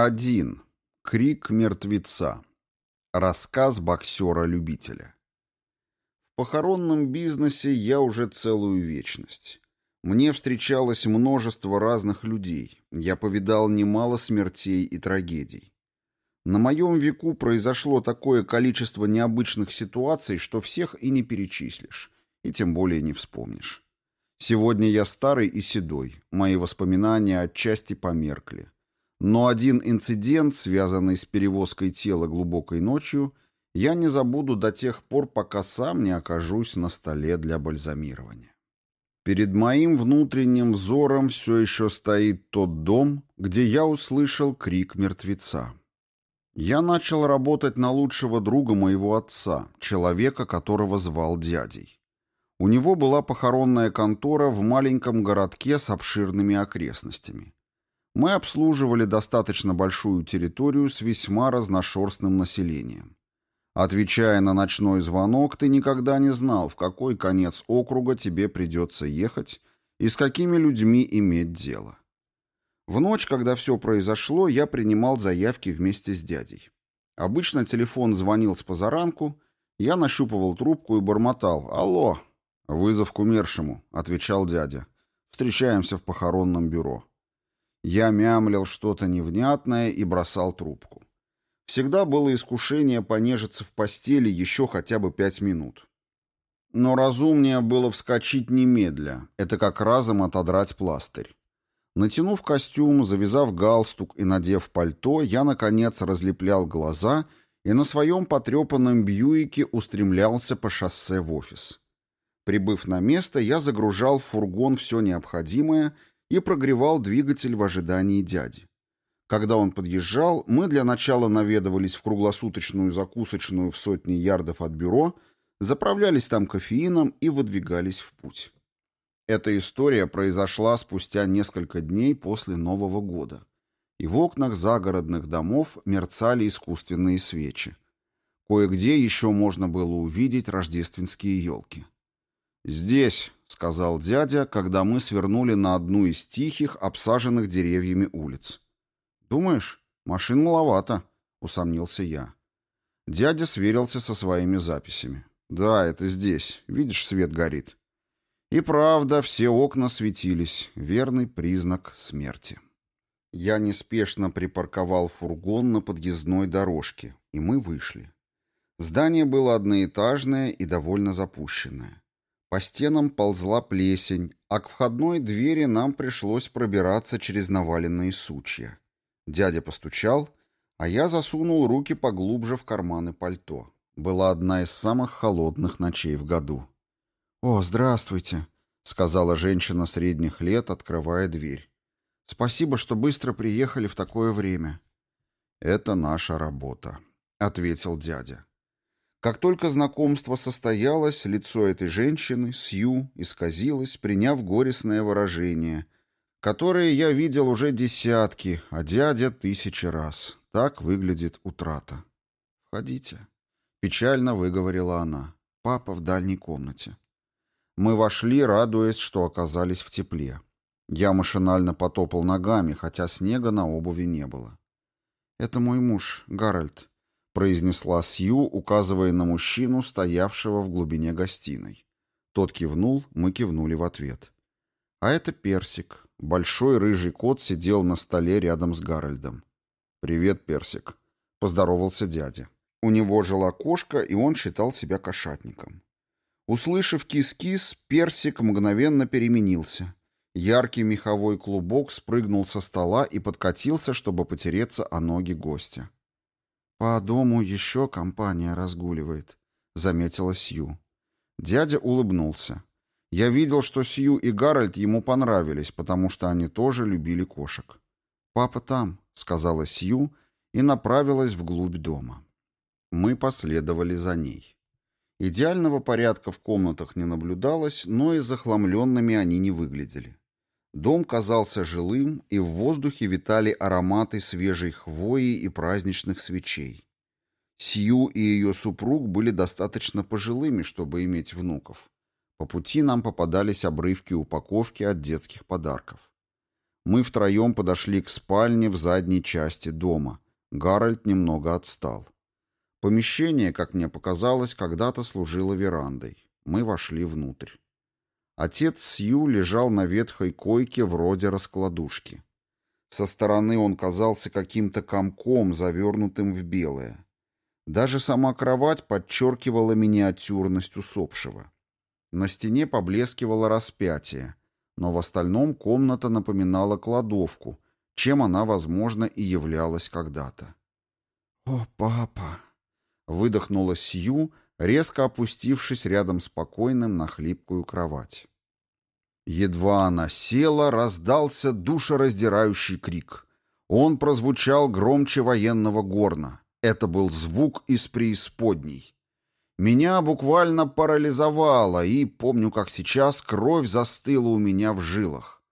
Один. Крик мертвеца. Рассказ боксера-любителя. В похоронном бизнесе я уже целую вечность. Мне встречалось множество разных людей. Я повидал немало смертей и трагедий. На моем веку произошло такое количество необычных ситуаций, что всех и не перечислишь, и тем более не вспомнишь. Сегодня я старый и седой, мои воспоминания отчасти померкли. Но один инцидент, связанный с перевозкой тела глубокой ночью, я не забуду до тех пор, пока сам не окажусь на столе для бальзамирования. Перед моим внутренним взором все еще стоит тот дом, где я услышал крик мертвеца. Я начал работать на лучшего друга моего отца, человека, которого звал дядей. У него была похоронная контора в маленьком городке с обширными окрестностями. Мы обслуживали достаточно большую территорию с весьма разношерстным населением. Отвечая на ночной звонок, ты никогда не знал, в какой конец округа тебе придется ехать и с какими людьми иметь дело. В ночь, когда все произошло, я принимал заявки вместе с дядей. Обычно телефон звонил с позаранку, я нащупывал трубку и бормотал «Алло!» «Вызов к умершему», — отвечал дядя. «Встречаемся в похоронном бюро». Я мямлил что-то невнятное и бросал трубку. Всегда было искушение понежиться в постели еще хотя бы пять минут. Но разумнее было вскочить немедля, это как разом отодрать пластырь. Натянув костюм, завязав галстук и надев пальто, я, наконец, разлеплял глаза и на своем потрепанном Бьюике устремлялся по шоссе в офис. Прибыв на место, я загружал в фургон все необходимое и прогревал двигатель в ожидании дяди. Когда он подъезжал, мы для начала наведывались в круглосуточную закусочную в сотни ярдов от бюро, заправлялись там кофеином и выдвигались в путь. Эта история произошла спустя несколько дней после Нового года, и в окнах загородных домов мерцали искусственные свечи. Кое-где еще можно было увидеть рождественские елки. «Здесь», — сказал дядя, когда мы свернули на одну из тихих, обсаженных деревьями улиц. «Думаешь, машин маловато», — усомнился я. Дядя сверился со своими записями. «Да, это здесь. Видишь, свет горит». И правда, все окна светились. Верный признак смерти. Я неспешно припарковал фургон на подъездной дорожке, и мы вышли. Здание было одноэтажное и довольно запущенное. По стенам ползла плесень, а к входной двери нам пришлось пробираться через наваленные сучья. Дядя постучал, а я засунул руки поглубже в карманы пальто. Была одна из самых холодных ночей в году. «О, здравствуйте», — сказала женщина средних лет, открывая дверь. «Спасибо, что быстро приехали в такое время». «Это наша работа», — ответил дядя. Как только знакомство состоялось, лицо этой женщины, Сью, исказилось, приняв горестное выражение, которое я видел уже десятки, а дядя тысячи раз. Так выглядит утрата. «Входите», — печально выговорила она. «Папа в дальней комнате». Мы вошли, радуясь, что оказались в тепле. Я машинально потопал ногами, хотя снега на обуви не было. «Это мой муж, Гарольд», произнесла Сью, указывая на мужчину, стоявшего в глубине гостиной. Тот кивнул, мы кивнули в ответ. А это Персик. Большой рыжий кот сидел на столе рядом с Гарольдом. «Привет, Персик», — поздоровался дядя. У него жила кошка, и он считал себя кошатником. Услышав кис-кис, Персик мгновенно переменился. Яркий меховой клубок спрыгнул со стола и подкатился, чтобы потереться о ноги гостя. «По дому еще компания разгуливает», — заметила Сью. Дядя улыбнулся. Я видел, что Сью и Гарольд ему понравились, потому что они тоже любили кошек. «Папа там», — сказала Сью и направилась вглубь дома. Мы последовали за ней. Идеального порядка в комнатах не наблюдалось, но и захламленными они не выглядели. Дом казался жилым, и в воздухе витали ароматы свежей хвои и праздничных свечей. Сью и ее супруг были достаточно пожилыми, чтобы иметь внуков. По пути нам попадались обрывки упаковки от детских подарков. Мы втроем подошли к спальне в задней части дома. Гарольд немного отстал. Помещение, как мне показалось, когда-то служило верандой. Мы вошли внутрь. Отец Сью лежал на ветхой койке вроде раскладушки. Со стороны он казался каким-то комком, завернутым в белое. Даже сама кровать подчеркивала миниатюрность усопшего. На стене поблескивало распятие, но в остальном комната напоминала кладовку, чем она, возможно, и являлась когда-то. «О, папа!» — выдохнула Сью, резко опустившись рядом с покойным на хлипкую кровать. Едва она села, раздался душераздирающий крик. Он прозвучал громче военного горна. Это был звук из преисподней. Меня буквально парализовало, и, помню, как сейчас, кровь застыла у меня в жилах.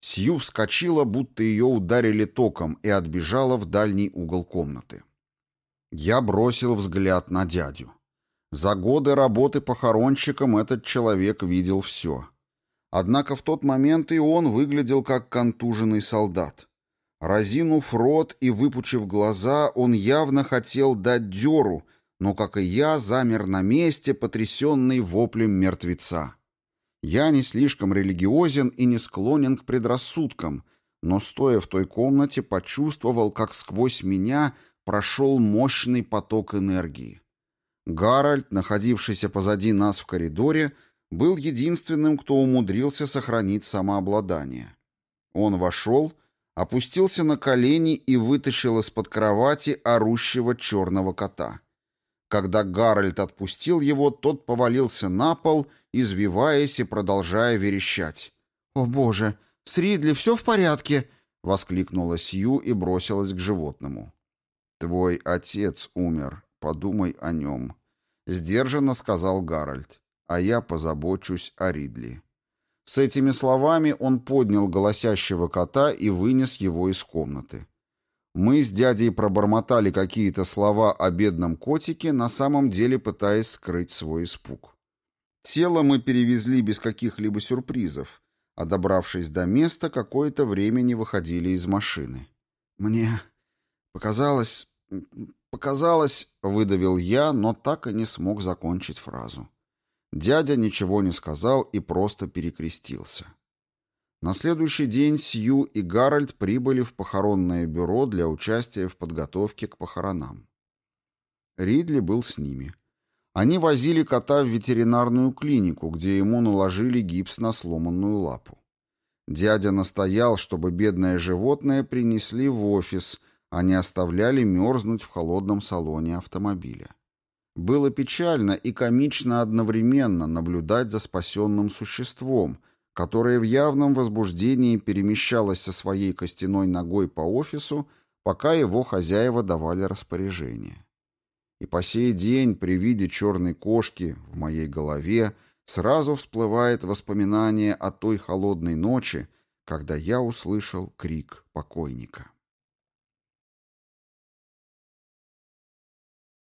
Сью вскочила, будто ее ударили током, и отбежала в дальний угол комнаты. Я бросил взгляд на дядю. За годы работы похоронщиком этот человек видел все. Однако в тот момент и он выглядел как контуженный солдат. Разинув рот и выпучив глаза, он явно хотел дать дёру, но, как и я, замер на месте, потрясенный воплем мертвеца. Я не слишком религиозен и не склонен к предрассудкам, но, стоя в той комнате, почувствовал, как сквозь меня прошел мощный поток энергии. Гарольд, находившийся позади нас в коридоре, был единственным, кто умудрился сохранить самообладание. Он вошел, опустился на колени и вытащил из-под кровати орущего черного кота. Когда Гарольд отпустил его, тот повалился на пол, извиваясь и продолжая верещать. «О боже, с Ридли все в порядке?» — воскликнула Сью и бросилась к животному. «Твой отец умер, подумай о нем», — сдержанно сказал Гарольд а я позабочусь о Ридли». С этими словами он поднял голосящего кота и вынес его из комнаты. Мы с дядей пробормотали какие-то слова о бедном котике, на самом деле пытаясь скрыть свой испуг. Тело мы перевезли без каких-либо сюрпризов, а добравшись до места, какое-то время не выходили из машины. «Мне показалось... показалось...» — выдавил я, но так и не смог закончить фразу. Дядя ничего не сказал и просто перекрестился. На следующий день Сью и Гарольд прибыли в похоронное бюро для участия в подготовке к похоронам. Ридли был с ними. Они возили кота в ветеринарную клинику, где ему наложили гипс на сломанную лапу. Дядя настоял, чтобы бедное животное принесли в офис, а не оставляли мерзнуть в холодном салоне автомобиля. Было печально и комично одновременно наблюдать за спасенным существом, которое в явном возбуждении перемещалось со своей костяной ногой по офису, пока его хозяева давали распоряжение. И по сей день при виде черной кошки в моей голове сразу всплывает воспоминание о той холодной ночи, когда я услышал крик покойника.